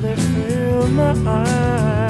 they fill my eyes.